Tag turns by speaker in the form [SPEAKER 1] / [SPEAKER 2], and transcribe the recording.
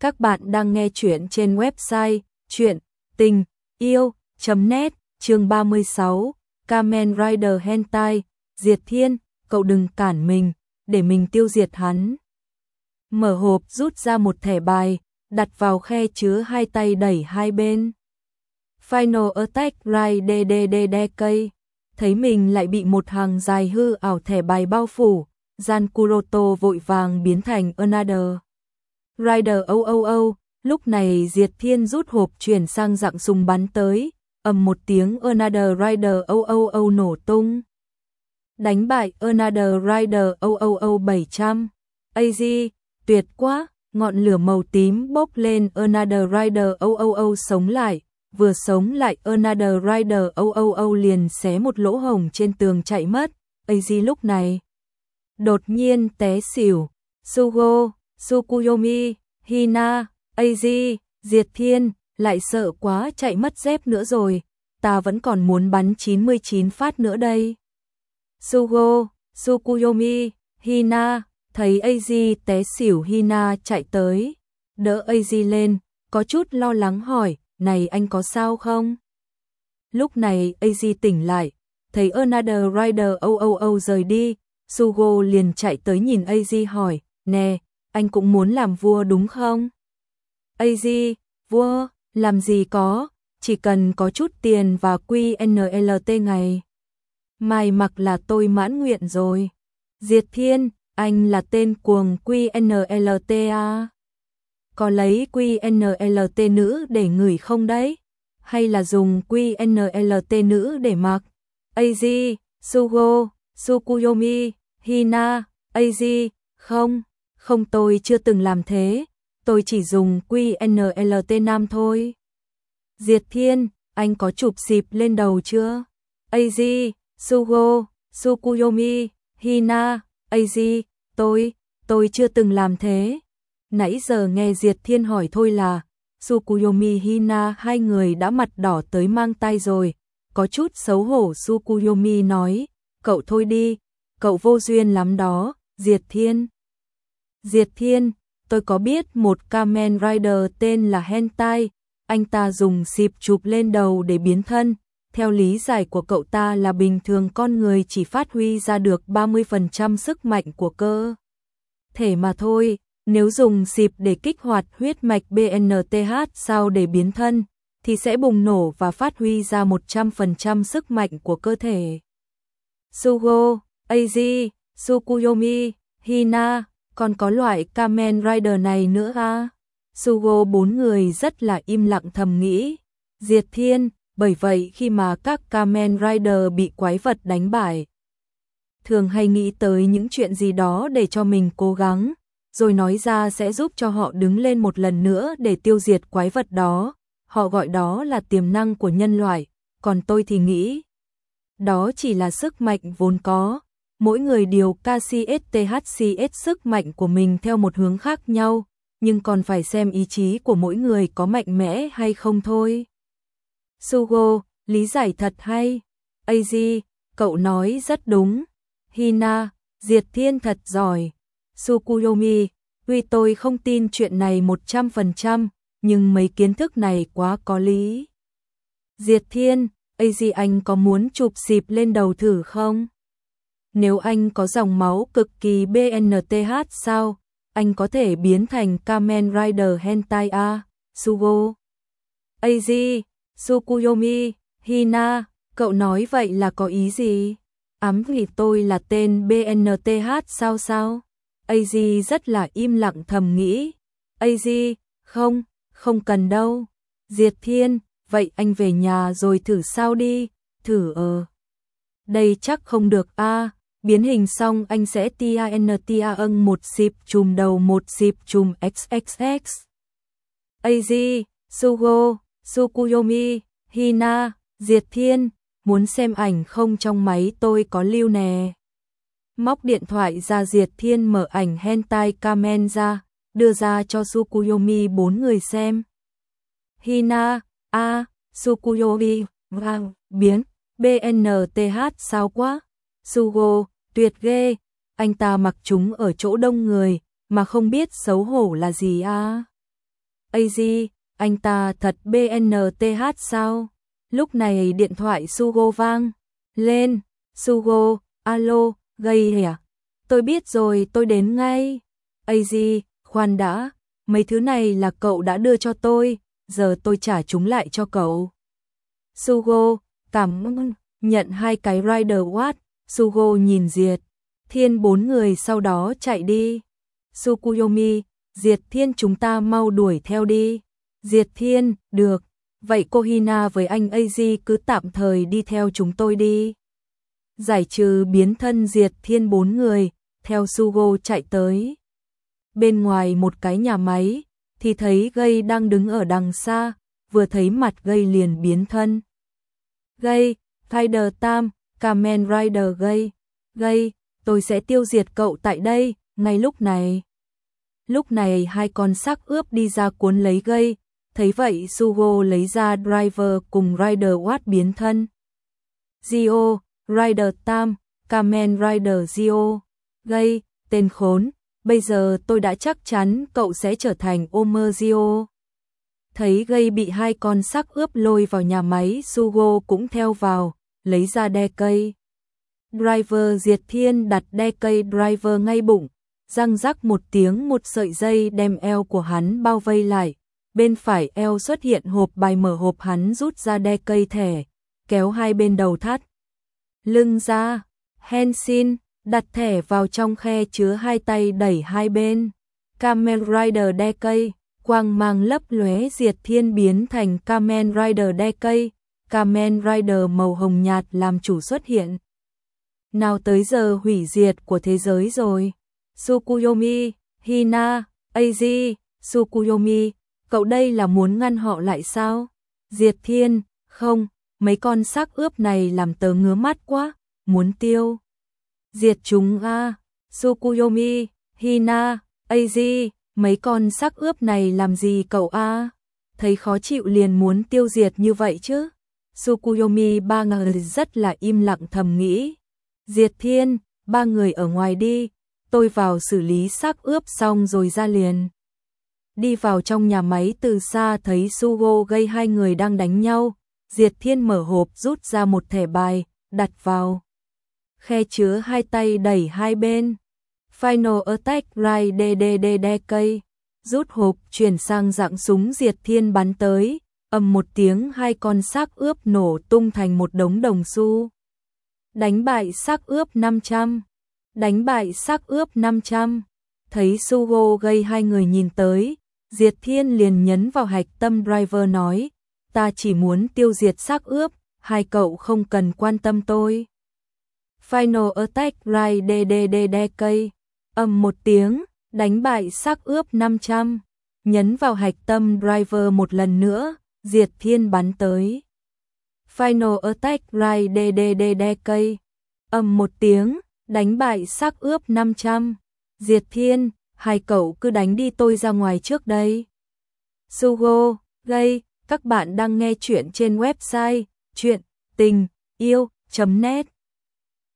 [SPEAKER 1] Các bạn đang nghe chuyện trên website chuyện tình yêu.net chương 36 Kamen Rider Hentai Diệt Thiên, cậu đừng cản mình, để mình tiêu diệt hắn. Mở hộp rút ra một thẻ bài, đặt vào khe chứa hai tay đẩy hai bên. Final Attack Ride cây thấy mình lại bị một hàng dài hư ảo thẻ bài bao phủ, Gian Kuroto vội vàng biến thành Another. Rider âu âu âu, lúc này Diệt Thiên rút hộp chuyển sang dạng súng bắn tới, ầm một tiếng Another Rider âu âu âu nổ tung. Đánh bại Another Rider âu âu âu 700. AZ, tuyệt quá, ngọn lửa màu tím bốc lên Another Rider âu âu âu sống lại, vừa sống lại Another Rider âu âu âu liền xé một lỗ hồng trên tường chạy mất. AZ lúc này đột nhiên té xỉu. Sugo, Sukuyomi, Hina, Aji, Diệt Thiên, lại sợ quá chạy mất dép nữa rồi, ta vẫn còn muốn bắn 99 phát nữa đây. Sugo, Sukuyomi, Hina, thấy Aji té xỉu Hina chạy tới, đỡ Aji lên, có chút lo lắng hỏi, này anh có sao không? Lúc này Eiji tỉnh lại, thấy Another Rider âu âu âu rời đi, Sugo liền chạy tới nhìn AZ hỏi, nè, anh cũng muốn làm vua đúng không? AZ, vua, làm gì có, chỉ cần có chút tiền và QNLT ngày. Mai mặc là tôi mãn nguyện rồi. Diệt Thiên, anh là tên cuồng QNLT à? Có lấy QNLT nữ để ngửi không đấy? Hay là dùng QNLT nữ để mặc? AZ, Sugo, Sukuyomi, Hina, AZ, không, không tôi chưa từng làm thế, tôi chỉ dùng QNLT nam thôi. Diệt Thiên, anh có chụp xịp lên đầu chưa? AZ, Sugo, Sukuyomi, Hina, AZ, tôi, tôi chưa từng làm thế. Nãy giờ nghe Diệt Thiên hỏi thôi là, Sukuyomi Hina hai người đã mặt đỏ tới mang tay rồi, có chút xấu hổ Sukuyomi nói, cậu thôi đi, cậu vô duyên lắm đó, Diệt Thiên. Diệt Thiên, tôi có biết một Kamen Rider tên là Hentai, anh ta dùng xịp chụp lên đầu để biến thân. Theo lý giải của cậu ta là bình thường con người chỉ phát huy ra được 30% sức mạnh của cơ. Thể mà thôi, nếu dùng xịp để kích hoạt huyết mạch BNTH sao để biến thân, thì sẽ bùng nổ và phát huy ra 100% sức mạnh của cơ thể. Sugo Eiji, Tsukuyomi, Hina, còn có loại Kamen Rider này nữa à? Sugo bốn người rất là im lặng thầm nghĩ. Diệt thiên, bởi vậy khi mà các Kamen Rider bị quái vật đánh bại, thường hay nghĩ tới những chuyện gì đó để cho mình cố gắng, rồi nói ra sẽ giúp cho họ đứng lên một lần nữa để tiêu diệt quái vật đó. Họ gọi đó là tiềm năng của nhân loại, còn tôi thì nghĩ đó chỉ là sức mạnh vốn có mỗi người điều KCSTHCS sức mạnh của mình theo một hướng khác nhau, nhưng còn phải xem ý chí của mỗi người có mạnh mẽ hay không thôi. Sugo, lý giải thật hay. AZ, cậu nói rất đúng. Hina, Diệt Thiên thật giỏi. Sukuyomi, tuy tôi không tin chuyện này 100%, nhưng mấy kiến thức này quá có lý. Diệt Thiên, AZ anh có muốn chụp xịp lên đầu thử không? Nếu anh có dòng máu cực kỳ BNTH sao, anh có thể biến thành Kamen Rider Hentai A, Sugo. AZ, Sukuyomi, Hina, cậu nói vậy là có ý gì? Ám vì tôi là tên BNTH sao sao? AZ rất là im lặng thầm nghĩ. AZ, không, không cần đâu. Diệt Thiên, vậy anh về nhà rồi thử sao đi, thử ờ. Đây chắc không được a biến hình xong anh sẽ TINTA n ân một xịp chùm đầu một xịp chùm xxx. AZ, Sugo, Sukuyomi, Hina, Diệt Thiên, muốn xem ảnh không trong máy tôi có lưu nè. Móc điện thoại ra Diệt Thiên mở ảnh hentai kamen ra, đưa ra cho Sukuyomi bốn người xem. Hina, A, Sukuyomi, vang, biến, BNTH sao quá. Sugo, tuyệt ghê, anh ta mặc chúng ở chỗ đông người, mà không biết xấu hổ là gì à. AZ, anh ta thật BNTH sao? Lúc này điện thoại Sugo vang lên, Sugo, alo, gây à? Tôi biết rồi, tôi đến ngay. AZ, khoan đã, mấy thứ này là cậu đã đưa cho tôi, giờ tôi trả chúng lại cho cậu. Sugo, cảm ơn, nhận hai cái Rider Watt, Sugo nhìn Diệt, Thiên bốn người sau đó chạy đi. Sukuyomi, Diệt Thiên chúng ta mau đuổi theo đi. Diệt Thiên, được, vậy cô Hina với anh AZ cứ tạm thời đi theo chúng tôi đi. Giải trừ biến thân Diệt Thiên bốn người, theo Sugo chạy tới. Bên ngoài một cái nhà máy, thì thấy gây đang đứng ở đằng xa, vừa thấy mặt gây liền biến thân. Gây, Rider Tam, Kamen Rider gây, gây, tôi sẽ tiêu diệt cậu tại đây, ngay lúc này. Lúc này hai con sắc ướp đi ra cuốn lấy gây, thấy vậy Sugo lấy ra Driver cùng Rider Watt biến thân. Zio, Rider Tam, Kamen Rider Zio, gây, tên khốn, bây giờ tôi đã chắc chắn cậu sẽ trở thành Omerzio. Thấy gây bị hai con sắc ướp lôi vào nhà máy, Sugo cũng theo vào, lấy ra đe cây. Driver diệt thiên đặt đe cây driver ngay bụng, răng rắc một tiếng một sợi dây đem eo của hắn bao vây lại. Bên phải eo xuất hiện hộp bài mở hộp hắn rút ra đe cây thẻ, kéo hai bên đầu thắt. Lưng ra, Henshin, đặt thẻ vào trong khe chứa hai tay đẩy hai bên. Kamen Rider đe cây, quang mang lấp lóe diệt thiên biến thành Kamen Rider đe cây, Kamen Rider màu hồng nhạt làm chủ xuất hiện. Nào tới giờ hủy diệt của thế giới rồi. Tsukuyomi, Hina, AZ, Tsukuyomi, cậu đây là muốn ngăn họ lại sao? Diệt thiên, không, mấy con xác ướp này làm tớ ngứa mắt quá, muốn tiêu. Diệt chúng a à. Tsukuyomi, Hina, AZ, mấy con xác ướp này làm gì cậu a Thấy khó chịu liền muốn tiêu diệt như vậy chứ? Tsukuyomi ba người rất là im lặng thầm nghĩ. Diệt thiên, ba người ở ngoài đi, tôi vào xử lý xác ướp xong rồi ra liền. Đi vào trong nhà máy từ xa thấy Sugo gây hai người đang đánh nhau, Diệt Thiên mở hộp rút ra một thẻ bài, đặt vào. Khe chứa hai tay đẩy hai bên. Final Attack Ride DDD cây. Rút hộp chuyển sang dạng súng Diệt Thiên bắn tới, ầm một tiếng hai con xác ướp nổ tung thành một đống đồng xu. Đánh bại xác ướp 500 đánh bại xác ướp 500. Thấy Sugo gây hai người nhìn tới, Diệt Thiên liền nhấn vào hạch tâm driver nói, ta chỉ muốn tiêu diệt xác ướp, hai cậu không cần quan tâm tôi. Final Attack Ride DDDDK, cây, ầm một tiếng, đánh bại xác ướp 500, nhấn vào hạch tâm driver một lần nữa, Diệt Thiên bắn tới. Final Attack Ride DDDDK. cây, ầm một tiếng, đánh bại xác ướp 500. Diệt Thiên, hai cậu cứ đánh đi tôi ra ngoài trước đây. Sugo, gây, các bạn đang nghe chuyện trên website chuyện tình yêu.net